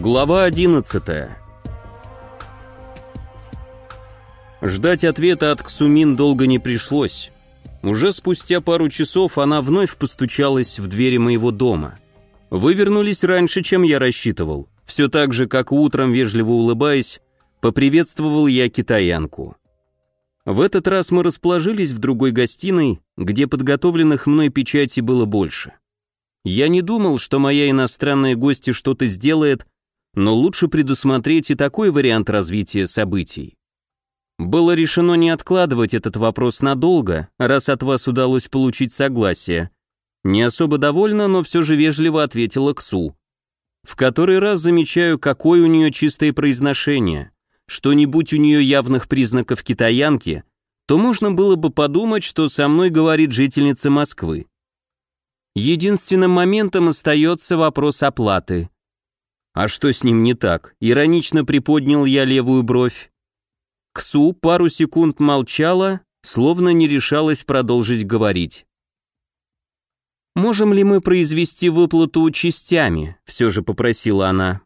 Глава 11 Ждать ответа от Ксумин долго не пришлось. Уже спустя пару часов она вновь постучалась в двери моего дома. Вы вернулись раньше, чем я рассчитывал. Все так же, как утром, вежливо улыбаясь, поприветствовал я китаянку. В этот раз мы расположились в другой гостиной, где подготовленных мной печати было больше. Я не думал, что моя иностранная гостья что-то сделает, но лучше предусмотреть и такой вариант развития событий. Было решено не откладывать этот вопрос надолго, раз от вас удалось получить согласие. Не особо довольна, но все же вежливо ответила Ксу. В который раз замечаю, какое у нее чистое произношение. Что-нибудь у нее явных признаков китаянки, то можно было бы подумать, что со мной говорит жительница Москвы. Единственным моментом остается вопрос оплаты. А что с ним не так? Иронично приподнял я левую бровь. Ксу пару секунд молчала, словно не решалась продолжить говорить. «Можем ли мы произвести выплату частями?» — все же попросила она.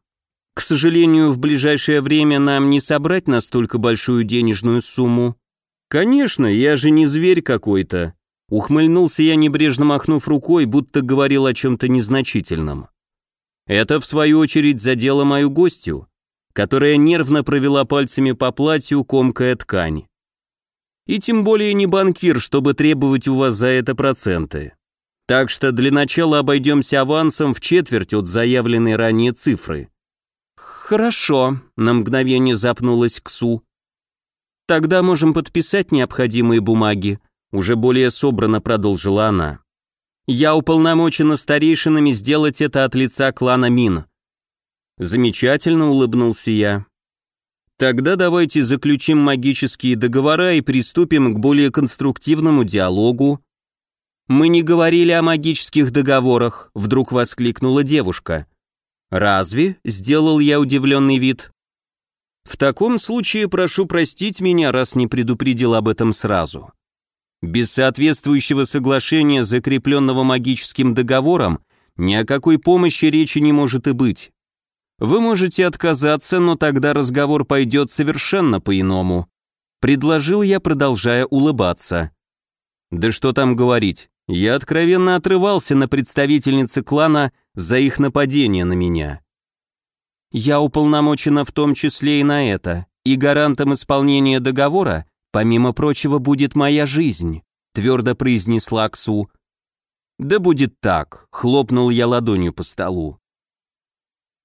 «К сожалению, в ближайшее время нам не собрать настолько большую денежную сумму». «Конечно, я же не зверь какой-то», — ухмыльнулся я, небрежно махнув рукой, будто говорил о чем-то незначительном. Это, в свою очередь, задело мою гостью, которая нервно провела пальцами по платью, комкая ткань. И тем более не банкир, чтобы требовать у вас за это проценты. Так что для начала обойдемся авансом в четверть от заявленной ранее цифры. Хорошо, на мгновение запнулась Ксу. Тогда можем подписать необходимые бумаги, уже более собрано продолжила она. Я уполномочена старейшинами сделать это от лица клана Мин. Замечательно улыбнулся я. Тогда давайте заключим магические договора и приступим к более конструктивному диалогу. Мы не говорили о магических договорах, вдруг воскликнула девушка. Разве? Сделал я удивленный вид. В таком случае прошу простить меня, раз не предупредил об этом сразу. Без соответствующего соглашения, закрепленного магическим договором, ни о какой помощи речи не может и быть. Вы можете отказаться, но тогда разговор пойдет совершенно по-иному. Предложил я, продолжая улыбаться. Да что там говорить, я откровенно отрывался на представительницы клана за их нападение на меня. Я уполномочена в том числе и на это, и гарантом исполнения договора «Помимо прочего будет моя жизнь», — твердо произнесла Ксу. «Да будет так», — хлопнул я ладонью по столу.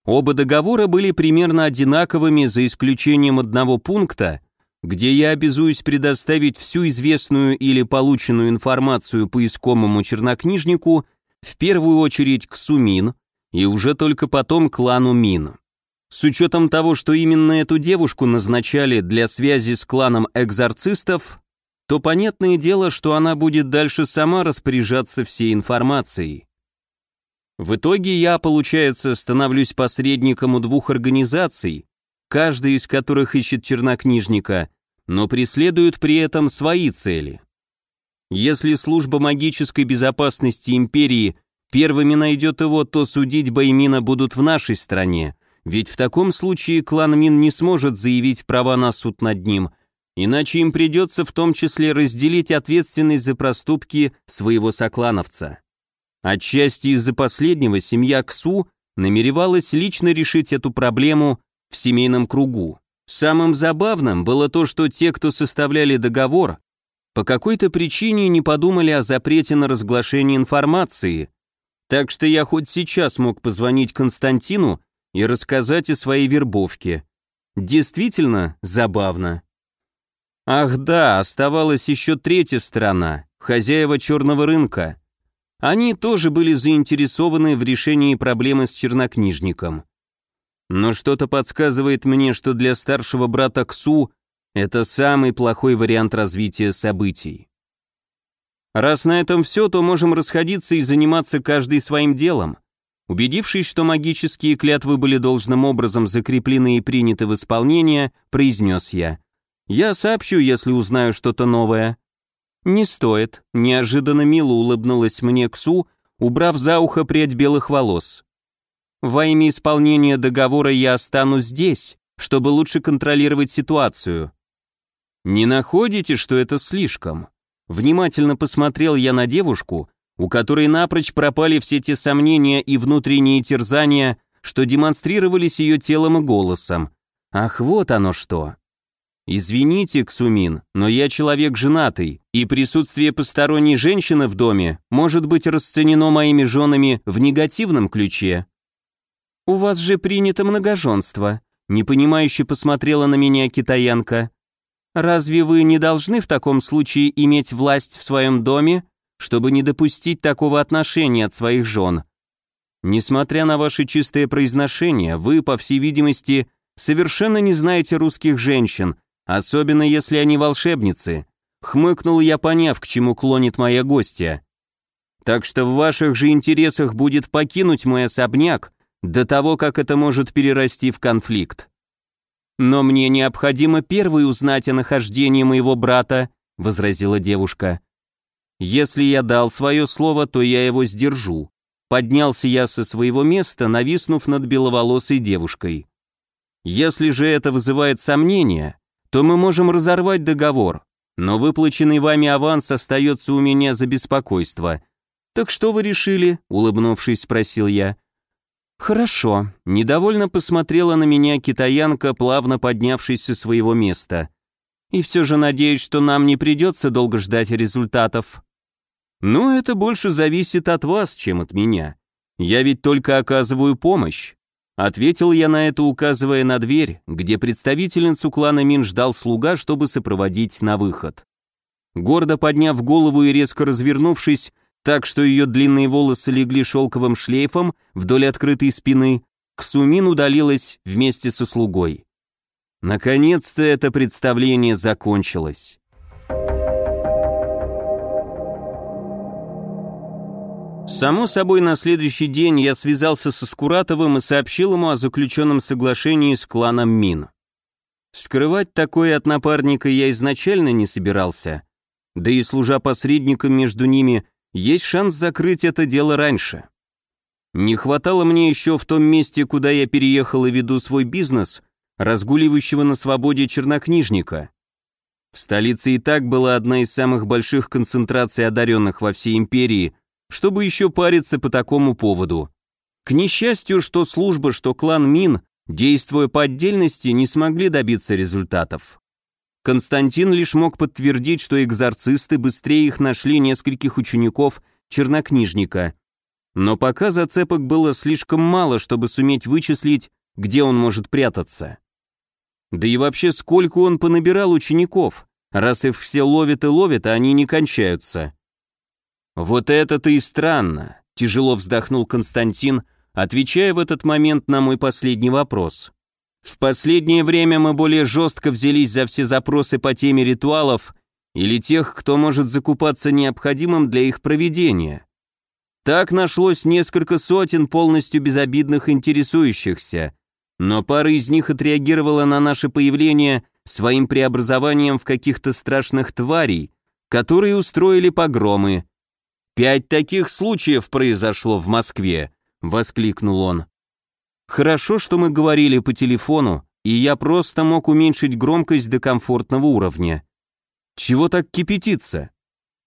Оба договора были примерно одинаковыми, за исключением одного пункта, где я обязуюсь предоставить всю известную или полученную информацию по искомому чернокнижнику в первую очередь к Сумин и уже только потом клану Мин. С учетом того, что именно эту девушку назначали для связи с кланом экзорцистов, то понятное дело, что она будет дальше сама распоряжаться всей информацией. В итоге я, получается, становлюсь посредником у двух организаций, каждая из которых ищет чернокнижника, но преследует при этом свои цели. Если служба магической безопасности империи первыми найдет его, то судить Баймина будут в нашей стране, ведь в таком случае клан Мин не сможет заявить права на суд над ним, иначе им придется в том числе разделить ответственность за проступки своего соклановца. Отчасти из-за последнего семья Ксу намеревалась лично решить эту проблему в семейном кругу. Самым забавным было то, что те, кто составляли договор, по какой-то причине не подумали о запрете на разглашение информации, так что я хоть сейчас мог позвонить Константину и рассказать о своей вербовке. Действительно забавно. Ах да, оставалась еще третья сторона, хозяева черного рынка. Они тоже были заинтересованы в решении проблемы с чернокнижником. Но что-то подсказывает мне, что для старшего брата Ксу это самый плохой вариант развития событий. Раз на этом все, то можем расходиться и заниматься каждый своим делом. Убедившись, что магические клятвы были должным образом закреплены и приняты в исполнение, произнес я. «Я сообщу, если узнаю что-то новое». «Не стоит», — неожиданно мило улыбнулась мне Ксу, убрав за ухо прядь белых волос. Во имя исполнения договора я останусь здесь, чтобы лучше контролировать ситуацию. Не находите, что это слишком? Внимательно посмотрел я на девушку, у которой напрочь пропали все те сомнения и внутренние терзания, что демонстрировались ее телом и голосом. Ах, вот оно что. «Извините, Ксумин, но я человек женатый, и присутствие посторонней женщины в доме может быть расценено моими женами в негативном ключе». «У вас же принято многоженство», — непонимающе посмотрела на меня китаянка. «Разве вы не должны в таком случае иметь власть в своем доме, чтобы не допустить такого отношения от своих жен? Несмотря на ваше чистое произношение, вы, по всей видимости, совершенно не знаете русских женщин, Особенно если они волшебницы. Хмыкнул я, поняв, к чему клонит моя гостья. Так что в ваших же интересах будет покинуть мой особняк до того, как это может перерасти в конфликт. Но мне необходимо первой узнать о нахождении моего брата, возразила девушка. Если я дал свое слово, то я его сдержу. Поднялся я со своего места, нависнув над беловолосой девушкой. Если же это вызывает сомнения, то мы можем разорвать договор, но выплаченный вами аванс остается у меня за беспокойство. Так что вы решили?» — улыбнувшись, спросил я. «Хорошо», — недовольно посмотрела на меня китаянка, плавно поднявшись со своего места. «И все же надеюсь, что нам не придется долго ждать результатов». «Ну, это больше зависит от вас, чем от меня. Я ведь только оказываю помощь. Ответил я на это, указывая на дверь, где представительницу клана Мин ждал слуга, чтобы сопроводить на выход. Гордо подняв голову и резко развернувшись, так что ее длинные волосы легли шелковым шлейфом вдоль открытой спины, Ксумин удалилась вместе со слугой. Наконец-то это представление закончилось. Само собой, на следующий день я связался со Скуратовым и сообщил ему о заключенном соглашении с кланом Мин. Скрывать такое от напарника я изначально не собирался, да и служа посредником между ними, есть шанс закрыть это дело раньше. Не хватало мне еще в том месте, куда я переехал и веду свой бизнес, разгуливающего на свободе чернокнижника. В столице и так была одна из самых больших концентраций одаренных во всей империи, чтобы еще париться по такому поводу. К несчастью, что служба, что клан Мин, действуя по отдельности, не смогли добиться результатов. Константин лишь мог подтвердить, что экзорцисты быстрее их нашли нескольких учеников чернокнижника. Но пока зацепок было слишком мало, чтобы суметь вычислить, где он может прятаться. Да и вообще, сколько он понабирал учеников, раз их все ловят и ловят, а они не кончаются. «Вот это-то и странно», — тяжело вздохнул Константин, отвечая в этот момент на мой последний вопрос. «В последнее время мы более жестко взялись за все запросы по теме ритуалов или тех, кто может закупаться необходимым для их проведения. Так нашлось несколько сотен полностью безобидных интересующихся, но пара из них отреагировала на наше появление своим преобразованием в каких-то страшных тварей, которые устроили погромы, «Пять таких случаев произошло в Москве», — воскликнул он. «Хорошо, что мы говорили по телефону, и я просто мог уменьшить громкость до комфортного уровня. Чего так кипятиться?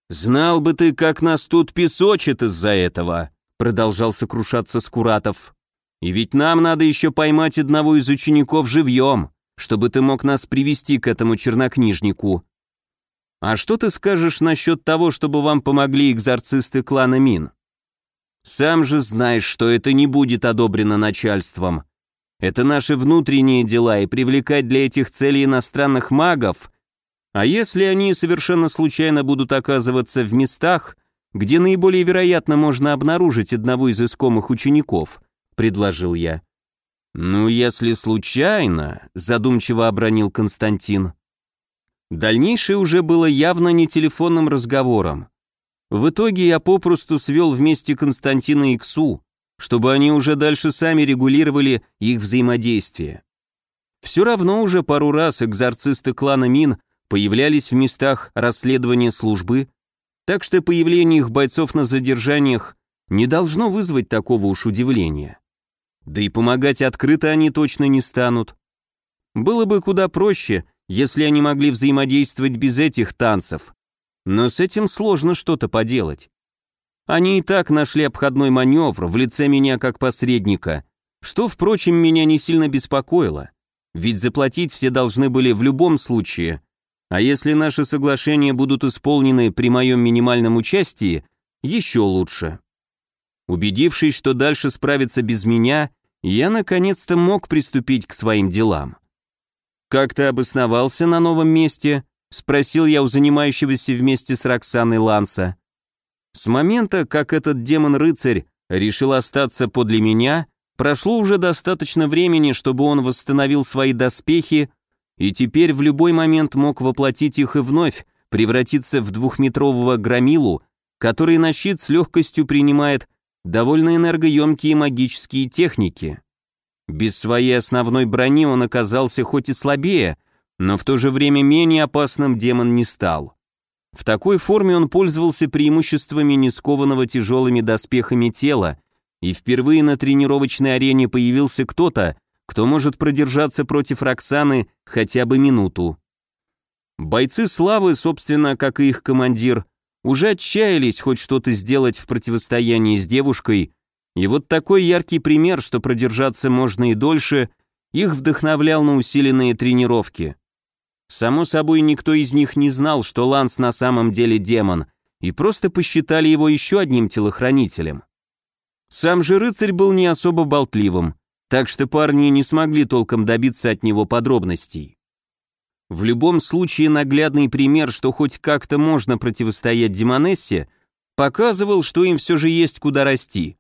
Знал бы ты, как нас тут песочит из-за этого», — продолжал сокрушаться Скуратов. «И ведь нам надо еще поймать одного из учеников живьем, чтобы ты мог нас привести к этому чернокнижнику. А что ты скажешь насчет того, чтобы вам помогли экзорцисты клана Мин? Сам же знаешь, что это не будет одобрено начальством. Это наши внутренние дела, и привлекать для этих целей иностранных магов. А если они совершенно случайно будут оказываться в местах, где наиболее вероятно можно обнаружить одного из искомых учеников, предложил я. Ну, если случайно, задумчиво обронил Константин. Дальнейшее уже было явно не телефонным разговором. В итоге я попросту свел вместе Константина и Ксу, чтобы они уже дальше сами регулировали их взаимодействие. Все равно уже пару раз экзорцисты клана Мин появлялись в местах расследования службы, так что появление их бойцов на задержаниях не должно вызвать такого уж удивления. Да и помогать открыто они точно не станут. Было бы куда проще, если они могли взаимодействовать без этих танцев. Но с этим сложно что-то поделать. Они и так нашли обходной маневр в лице меня как посредника, что, впрочем, меня не сильно беспокоило. Ведь заплатить все должны были в любом случае. А если наши соглашения будут исполнены при моем минимальном участии, еще лучше. Убедившись, что дальше справиться без меня, я наконец-то мог приступить к своим делам. «Как ты обосновался на новом месте?» — спросил я у занимающегося вместе с Роксаной Ланса. С момента, как этот демон-рыцарь решил остаться подле меня, прошло уже достаточно времени, чтобы он восстановил свои доспехи и теперь в любой момент мог воплотить их и вновь превратиться в двухметрового громилу, который на щит с легкостью принимает довольно энергоемкие магические техники. Без своей основной брони он оказался хоть и слабее, но в то же время менее опасным демон не стал. В такой форме он пользовался преимуществами нескованного тяжелыми доспехами тела, и впервые на тренировочной арене появился кто-то, кто может продержаться против Роксаны хотя бы минуту. Бойцы славы, собственно, как и их командир, уже отчаялись хоть что-то сделать в противостоянии с девушкой, и вот такой яркий пример, что продержаться можно и дольше, их вдохновлял на усиленные тренировки. Само собой, никто из них не знал, что Ланс на самом деле демон, и просто посчитали его еще одним телохранителем. Сам же рыцарь был не особо болтливым, так что парни не смогли толком добиться от него подробностей. В любом случае наглядный пример, что хоть как-то можно противостоять Демонессе, показывал, что им все же есть куда расти.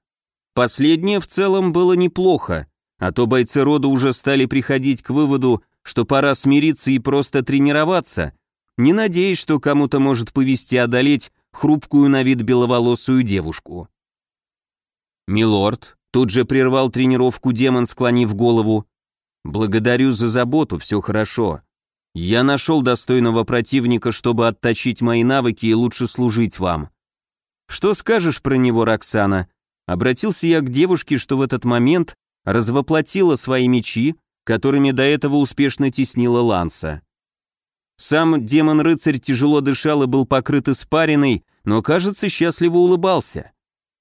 Последнее в целом было неплохо, а то бойцы рода уже стали приходить к выводу, что пора смириться и просто тренироваться, не надеясь, что кому-то может повести одолеть хрупкую на вид беловолосую девушку. «Милорд», тут же прервал тренировку демон, склонив голову, «благодарю за заботу, все хорошо. Я нашел достойного противника, чтобы отточить мои навыки и лучше служить вам. Что скажешь про него, Роксана?» Обратился я к девушке, что в этот момент развоплотила свои мечи, которыми до этого успешно теснила Ланса. Сам демон-рыцарь тяжело дышал и был покрыт испариной, но, кажется, счастливо улыбался.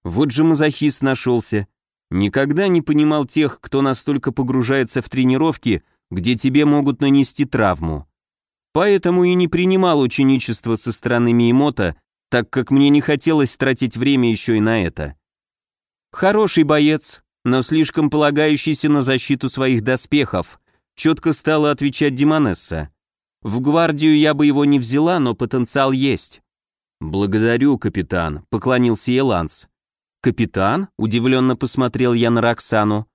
Вот же мазохист нашелся. Никогда не понимал тех, кто настолько погружается в тренировки, где тебе могут нанести травму. Поэтому и не принимал ученичество со стороны Миемота, так как мне не хотелось тратить время еще и на это. Хороший боец, но слишком полагающийся на защиту своих доспехов, четко стала отвечать Димонесса. В гвардию я бы его не взяла, но потенциал есть. Благодарю, капитан, поклонился Еланс. Капитан? Удивленно посмотрел я на Роксану.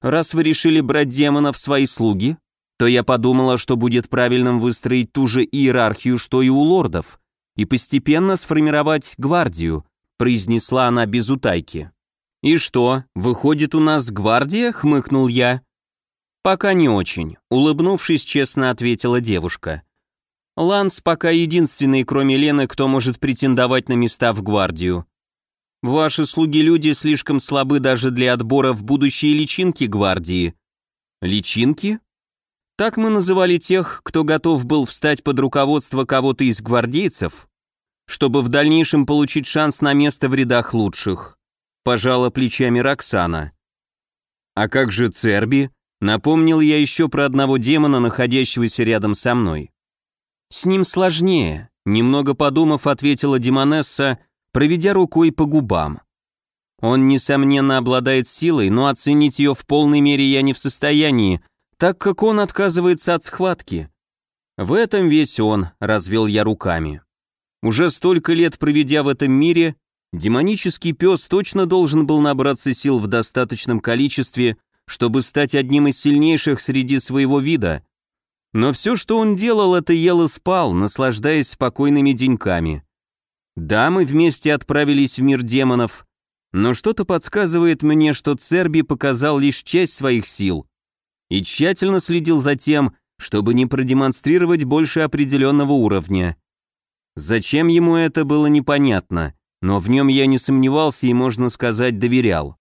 Раз вы решили брать демона в свои слуги, то я подумала, что будет правильным выстроить ту же иерархию, что и у лордов, и постепенно сформировать гвардию, произнесла она без утайки. «И что, выходит у нас гвардия?» — хмыкнул я. «Пока не очень», — улыбнувшись, честно ответила девушка. «Ланс пока единственный, кроме Лены, кто может претендовать на места в гвардию. Ваши слуги-люди слишком слабы даже для отбора в будущие личинки гвардии». «Личинки?» Так мы называли тех, кто готов был встать под руководство кого-то из гвардейцев, чтобы в дальнейшем получить шанс на место в рядах лучших пожала плечами Роксана. А как же Церби? Напомнил я еще про одного демона, находящегося рядом со мной. С ним сложнее, немного подумав, ответила Демонесса, проведя рукой по губам. Он, несомненно, обладает силой, но оценить ее в полной мере я не в состоянии, так как он отказывается от схватки. В этом весь он, развел я руками. Уже столько лет проведя в этом мире, Демонический пес точно должен был набраться сил в достаточном количестве, чтобы стать одним из сильнейших среди своего вида. Но все, что он делал, это ел и спал, наслаждаясь спокойными деньками. Да, мы вместе отправились в мир демонов, но что-то подсказывает мне, что Церби показал лишь часть своих сил и тщательно следил за тем, чтобы не продемонстрировать больше определенного уровня. Зачем ему это было непонятно, но в нем я не сомневался и, можно сказать, доверял.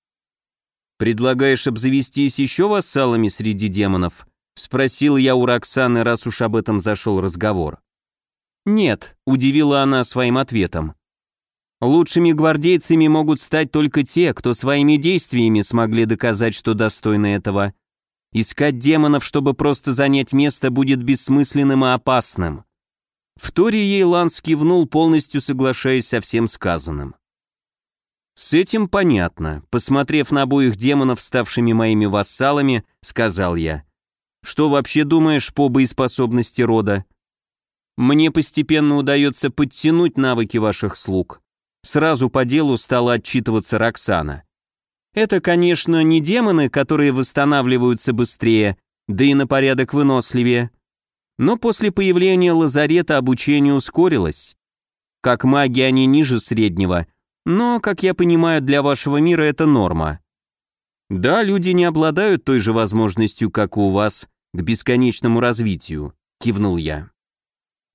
«Предлагаешь обзавестись еще вассалами среди демонов?» — спросил я у Роксаны, раз уж об этом зашел разговор. «Нет», — удивила она своим ответом. «Лучшими гвардейцами могут стать только те, кто своими действиями смогли доказать, что достойны этого. Искать демонов, чтобы просто занять место, будет бессмысленным и опасным». В Торе ей Ланс кивнул, полностью соглашаясь со всем сказанным. «С этим понятно», — посмотрев на обоих демонов, ставшими моими вассалами, сказал я. «Что вообще думаешь по боеспособности рода?» Мне постепенно удается подтянуть навыки ваших слуг. Сразу по делу стала отчитываться Роксана. Это, конечно, не демоны, которые восстанавливаются быстрее, да и на порядок выносливее. Но после появления лазарета обучение ускорилось. Как маги они ниже среднего, но, как я понимаю, для вашего мира это норма. Да, люди не обладают той же возможностью, как у вас, к бесконечному развитию, кивнул я.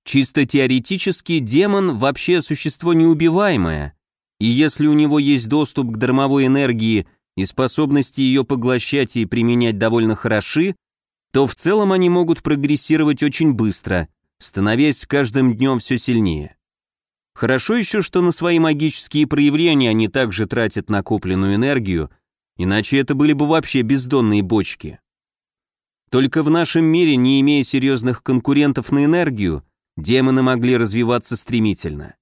Чисто теоретически демон вообще существо неубиваемое, и если у него есть доступ к дармовой энергии и способности ее поглощать и применять довольно хороши, то в целом они могут прогрессировать очень быстро, становясь каждым днем все сильнее. Хорошо еще, что на свои магические проявления они также тратят накопленную энергию, иначе это были бы вообще бездонные бочки. Только в нашем мире, не имея серьезных конкурентов на энергию, демоны могли развиваться стремительно.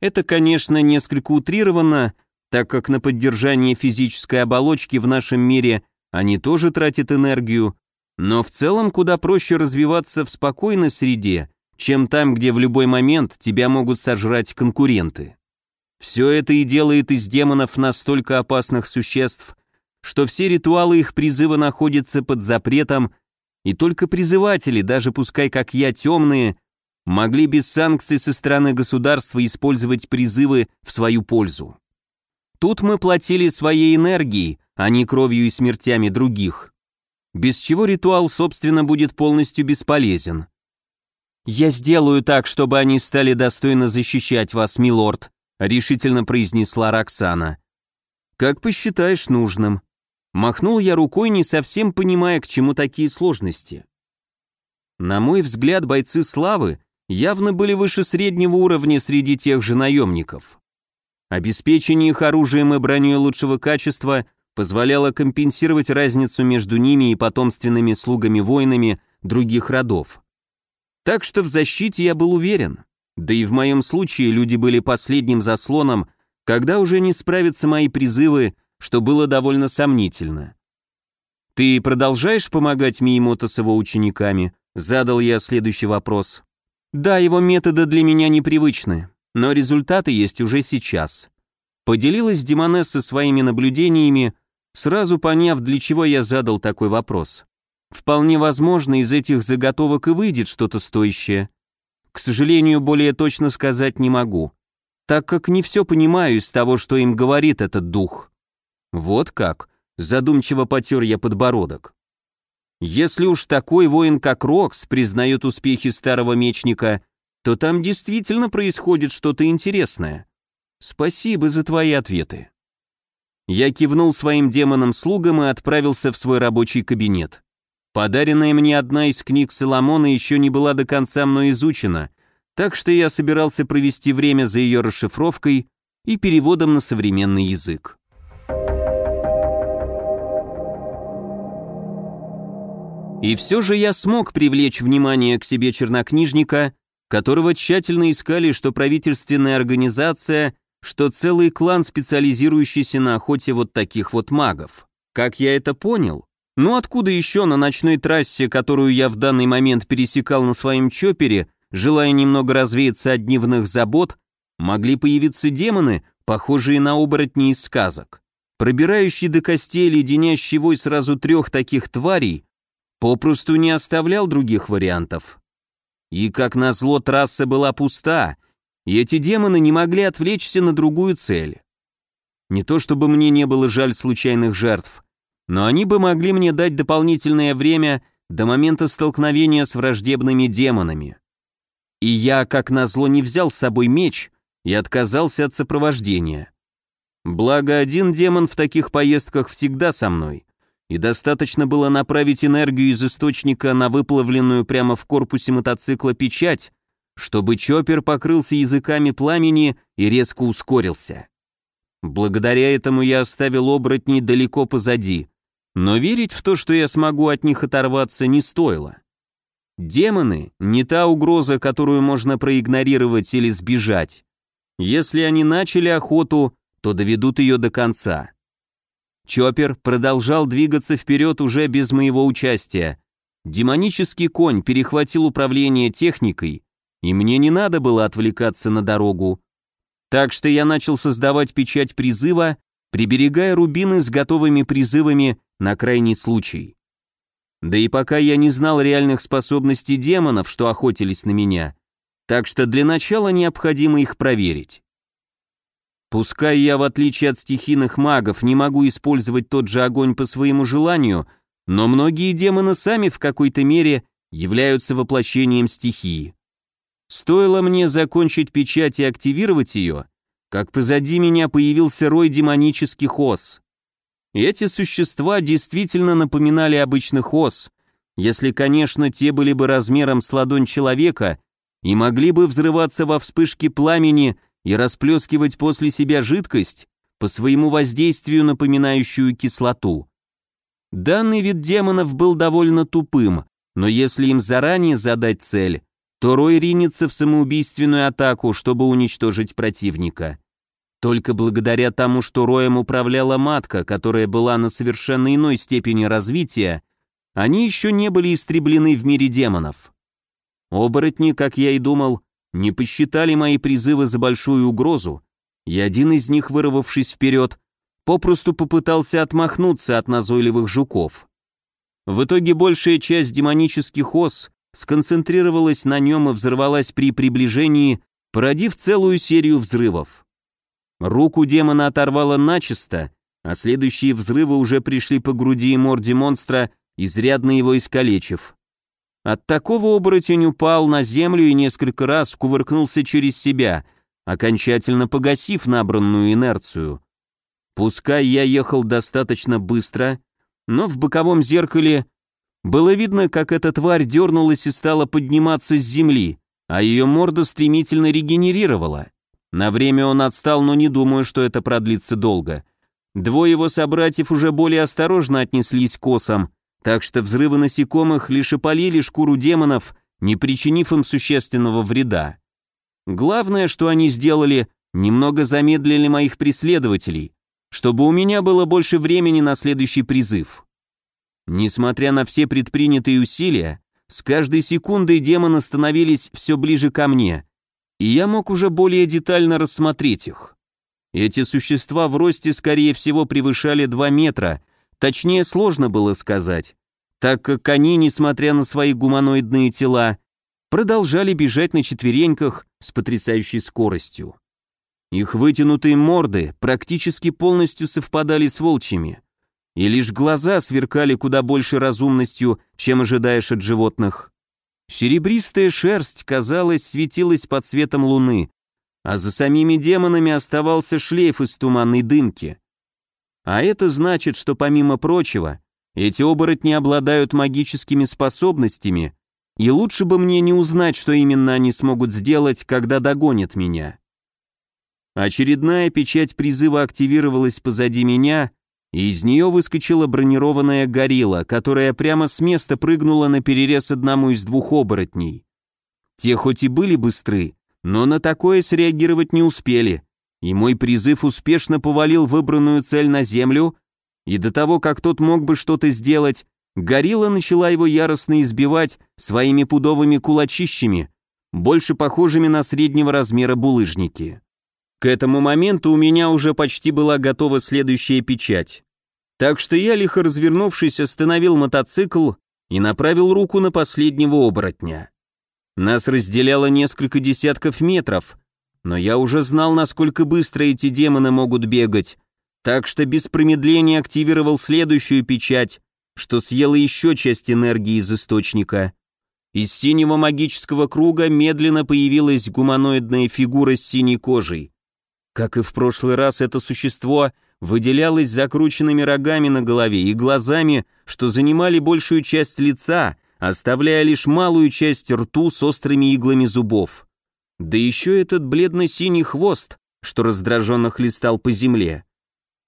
Это, конечно, несколько утрировано, так как на поддержание физической оболочки в нашем мире они тоже тратят энергию, но в целом куда проще развиваться в спокойной среде, чем там, где в любой момент тебя могут сожрать конкуренты. Все это и делает из демонов настолько опасных существ, что все ритуалы их призыва находятся под запретом, и только призыватели, даже пускай как я темные, могли без санкций со стороны государства использовать призывы в свою пользу. Тут мы платили своей энергией, а не кровью и смертями других. Без чего ритуал, собственно, будет полностью бесполезен. «Я сделаю так, чтобы они стали достойно защищать вас, милорд», решительно произнесла Роксана. «Как посчитаешь нужным». Махнул я рукой, не совсем понимая, к чему такие сложности. На мой взгляд, бойцы славы явно были выше среднего уровня среди тех же наемников. Обеспечение их оружием и броней лучшего качества позволяло компенсировать разницу между ними и потомственными слугами-воинами других родов. Так что в защите я был уверен. Да и в моем случае люди были последним заслоном, когда уже не справятся мои призывы, что было довольно сомнительно. «Ты продолжаешь помогать Миемото с его учениками?» Задал я следующий вопрос. Да, его методы для меня непривычны, но результаты есть уже сейчас. Поделилась Демонесса своими наблюдениями, сразу поняв, для чего я задал такой вопрос. Вполне возможно, из этих заготовок и выйдет что-то стоящее. К сожалению, более точно сказать не могу, так как не все понимаю из того, что им говорит этот дух. Вот как, задумчиво потер я подбородок. Если уж такой воин, как Рокс, признает успехи старого мечника, то там действительно происходит что-то интересное. Спасибо за твои ответы. Я кивнул своим демонам-слугам и отправился в свой рабочий кабинет. Подаренная мне одна из книг Соломона еще не была до конца мной изучена, так что я собирался провести время за ее расшифровкой и переводом на современный язык. И все же я смог привлечь внимание к себе чернокнижника, которого тщательно искали что правительственная организация, что целый клан, специализирующийся на охоте вот таких вот магов. Как я это понял? Ну откуда еще на ночной трассе, которую я в данный момент пересекал на своем чопере, желая немного развеяться от дневных забот, могли появиться демоны, похожие на оборотни из сказок. Пробирающий до костей леденящий вой сразу трех таких тварей попросту не оставлял других вариантов. И, как назло, трасса была пуста, и эти демоны не могли отвлечься на другую цель. Не то чтобы мне не было жаль случайных жертв, но они бы могли мне дать дополнительное время до момента столкновения с враждебными демонами. И я, как назло, не взял с собой меч и отказался от сопровождения. Благо, один демон в таких поездках всегда со мной. И достаточно было направить энергию из источника на выплавленную прямо в корпусе мотоцикла печать, чтобы чоппер покрылся языками пламени и резко ускорился. Благодаря этому я оставил оборотней далеко позади, но верить в то, что я смогу от них оторваться, не стоило. Демоны — не та угроза, которую можно проигнорировать или сбежать. Если они начали охоту, то доведут ее до конца. Чоппер продолжал двигаться вперед уже без моего участия. Демонический конь перехватил управление техникой, и мне не надо было отвлекаться на дорогу. Так что я начал создавать печать призыва, приберегая рубины с готовыми призывами на крайний случай. Да и пока я не знал реальных способностей демонов, что охотились на меня, так что для начала необходимо их проверить. Пускай я, в отличие от стихийных магов, не могу использовать тот же огонь по своему желанию, но многие демоны сами в какой-то мере являются воплощением стихии. Стоило мне закончить печать и активировать ее, как позади меня появился рой демонических ос. Эти существа действительно напоминали обычных ос, если, конечно, те были бы размером с ладонь человека и могли бы взрываться во вспышке пламени и расплескивать после себя жидкость, по своему воздействию напоминающую кислоту. Данный вид демонов был довольно тупым, но если им заранее задать цель, то Рой ринется в самоубийственную атаку, чтобы уничтожить противника. Только благодаря тому, что Роем управляла матка, которая была на совершенно иной степени развития, они еще не были истреблены в мире демонов. Оборотни, как я и думал, не посчитали мои призывы за большую угрозу, и один из них, вырвавшись вперед, попросту попытался отмахнуться от назойливых жуков. В итоге большая часть демонических ос сконцентрировалась на нем и взорвалась при приближении, породив целую серию взрывов. Руку демона оторвало начисто, а следующие взрывы уже пришли по груди и морде монстра, изрядно его искалечив. От такого оборотень упал на землю и несколько раз кувыркнулся через себя, окончательно погасив набранную инерцию. Пускай я ехал достаточно быстро, но в боковом зеркале было видно, как эта тварь дернулась и стала подниматься с земли, а ее морда стремительно регенерировала. На время он отстал, но не думаю, что это продлится долго. Двое его собратьев уже более осторожно отнеслись к осам, так что взрывы насекомых лишь опалили шкуру демонов, не причинив им существенного вреда. Главное, что они сделали, немного замедлили моих преследователей, чтобы у меня было больше времени на следующий призыв. Несмотря на все предпринятые усилия, с каждой секундой демоны становились все ближе ко мне, и я мог уже более детально рассмотреть их. Эти существа в росте, скорее всего, превышали 2 метра, точнее сложно было сказать, так как они, несмотря на свои гуманоидные тела, продолжали бежать на четвереньках с потрясающей скоростью. Их вытянутые морды практически полностью совпадали с волчьими, и лишь глаза сверкали куда больше разумностью, чем ожидаешь от животных. Серебристая шерсть, казалось, светилась под светом луны, а за самими демонами оставался шлейф из туманной дымки. А это значит, что помимо прочего, эти оборотни обладают магическими способностями, и лучше бы мне не узнать, что именно они смогут сделать, когда догонят меня. Очередная печать призыва активировалась позади меня, и из нее выскочила бронированная горилла, которая прямо с места прыгнула на перерез одному из двух оборотней. Те хоть и были быстры, но на такое среагировать не успели, и мой призыв успешно повалил выбранную цель на землю, и до того, как тот мог бы что-то сделать, горилла начала его яростно избивать своими пудовыми кулачищами, больше похожими на среднего размера булыжники. К этому моменту у меня уже почти была готова следующая печать. Так что я, лихо развернувшись, остановил мотоцикл и направил руку на последнего оборотня. Нас разделяло несколько десятков метров, но я уже знал, насколько быстро эти демоны могут бегать, так что без промедления активировал следующую печать, что съела еще часть энергии из источника. Из синего магического круга медленно появилась гуманоидная фигура с синей кожей. Как и в прошлый раз, это существо выделялось закрученными рогами на голове и глазами, что занимали большую часть лица, оставляя лишь малую часть рту с острыми иглами зубов. Да еще этот бледно-синий хвост, что раздраженно хлестал по земле.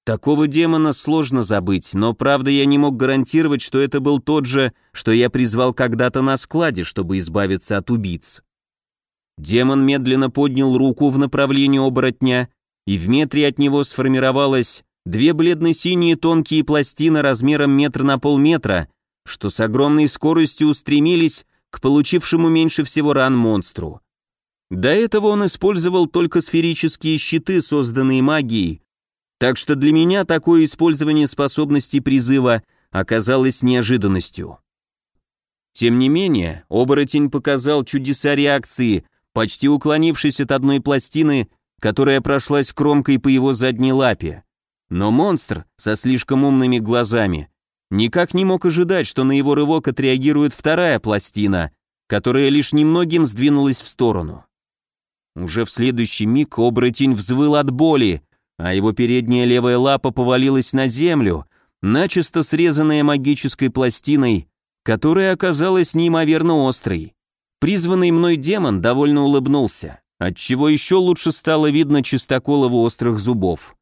Такого демона сложно забыть, но правда я не мог гарантировать, что это был тот же, что я призвал когда-то на складе, чтобы избавиться от убийц. Демон медленно поднял руку в направлении оборотня, и в метре от него сформировалось две бледно-синие тонкие пластины размером метр на полметра, что с огромной скоростью устремились к получившему меньше всего ран монстру. До этого он использовал только сферические щиты, созданные магией, так что для меня такое использование способности призыва оказалось неожиданностью. Тем не менее, оборотень показал чудеса реакции, почти уклонившись от одной пластины, которая прошлась кромкой по его задней лапе. Но монстр со слишком умными глазами никак не мог ожидать, что на его рывок отреагирует вторая пластина, которая лишь немногим сдвинулась в сторону. Уже в следующий миг оборотень взвыл от боли, а его передняя левая лапа повалилась на землю, начисто срезанная магической пластиной, которая оказалась неимоверно острой. Призванный мной демон довольно улыбнулся, отчего еще лучше стало видно чистоколову острых зубов.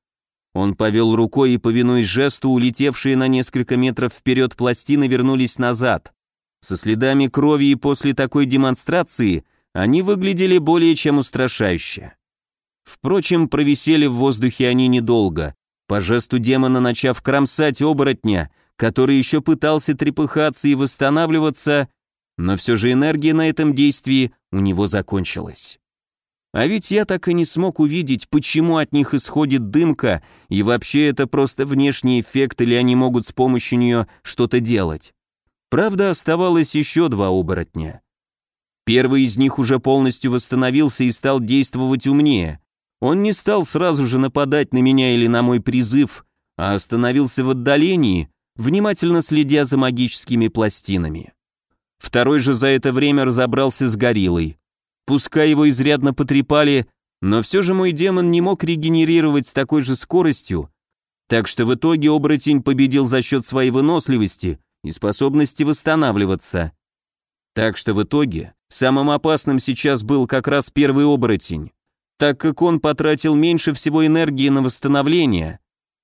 Он повел рукой и, повинуясь жесту, улетевшие на несколько метров вперед пластины вернулись назад. Со следами крови и после такой демонстрации они выглядели более чем устрашающе. Впрочем, провисели в воздухе они недолго, по жесту демона начав кромсать оборотня, который еще пытался трепыхаться и восстанавливаться, но все же энергия на этом действии у него закончилась. А ведь я так и не смог увидеть, почему от них исходит дымка, и вообще это просто внешний эффект, или они могут с помощью нее что-то делать. Правда, оставалось еще два оборотня. Первый из них уже полностью восстановился и стал действовать умнее, он не стал сразу же нападать на меня или на мой призыв, а остановился в отдалении, внимательно следя за магическими пластинами. Второй же за это время разобрался с гориллой. Пускай его изрядно потрепали, но все же мой демон не мог регенерировать с такой же скоростью, так что в итоге оборотень победил за счет своей выносливости и способности восстанавливаться. Так что в итоге самым опасным сейчас был как раз первый оборотень так как он потратил меньше всего энергии на восстановление,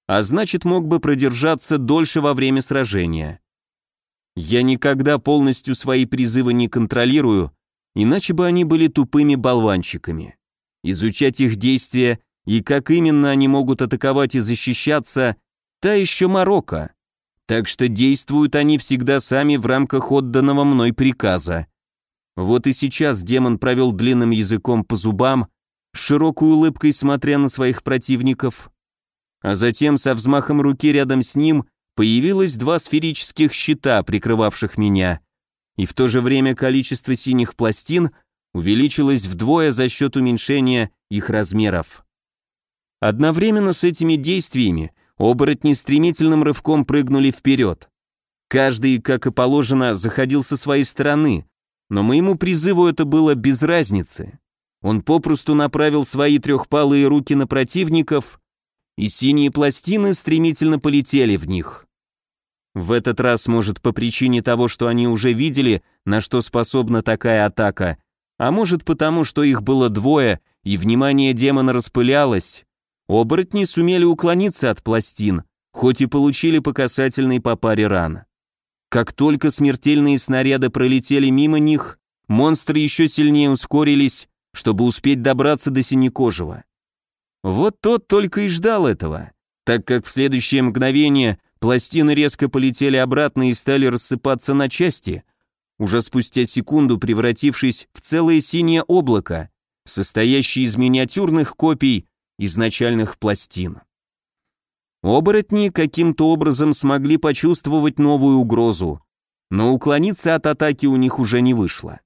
а значит мог бы продержаться дольше во время сражения. Я никогда полностью свои призывы не контролирую, иначе бы они были тупыми болванчиками. Изучать их действия и как именно они могут атаковать и защищаться, та еще морока. Так что действуют они всегда сами в рамках отданного мной приказа. Вот и сейчас демон провел длинным языком по зубам, широкой улыбкой смотря на своих противников. А затем со взмахом руки рядом с ним появилось два сферических щита, прикрывавших меня, и в то же время количество синих пластин увеличилось вдвое за счет уменьшения их размеров. Одновременно с этими действиями оборотни стремительным рывком прыгнули вперед. Каждый, как и положено, заходил со своей стороны, но моему призыву это было без разницы. Он попросту направил свои трехпалые руки на противников, и синие пластины стремительно полетели в них. В этот раз, может, по причине того, что они уже видели, на что способна такая атака, а может потому, что их было двое, и внимание демона распылялось, оборотни сумели уклониться от пластин, хоть и получили по касательной по паре ран. Как только смертельные снаряды пролетели мимо них, монстры еще сильнее ускорились, чтобы успеть добраться до Синекожего. Вот тот только и ждал этого, так как в следующее мгновение пластины резко полетели обратно и стали рассыпаться на части, уже спустя секунду превратившись в целое синее облако, состоящее из миниатюрных копий изначальных пластин. Оборотни каким-то образом смогли почувствовать новую угрозу, но уклониться от атаки у них уже не вышло.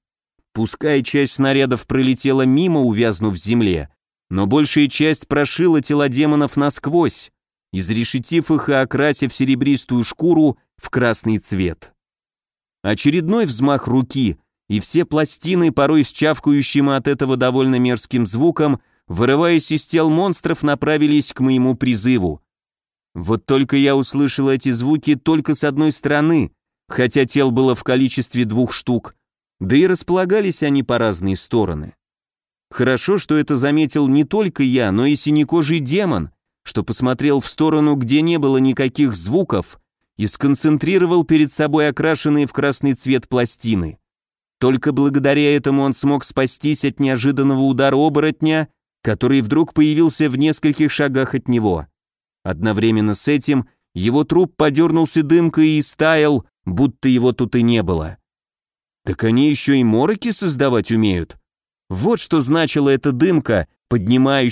Пускай часть снарядов пролетела мимо, увязнув в земле, но большая часть прошила тела демонов насквозь, изрешетив их и окрасив серебристую шкуру в красный цвет. Очередной взмах руки, и все пластины, порой с чавкающим от этого довольно мерзким звуком, вырываясь из тел монстров, направились к моему призыву. Вот только я услышал эти звуки только с одной стороны, хотя тел было в количестве двух штук, да и располагались они по разные стороны. Хорошо, что это заметил не только я, но и синекожий демон, что посмотрел в сторону, где не было никаких звуков, и сконцентрировал перед собой окрашенные в красный цвет пластины. Только благодаря этому он смог спастись от неожиданного удара оборотня, который вдруг появился в нескольких шагах от него. Одновременно с этим его труп подернулся дымкой и стаял, будто его тут и не было. Так они еще и мороки создавать умеют. Вот что значила эта дымка, поднимающая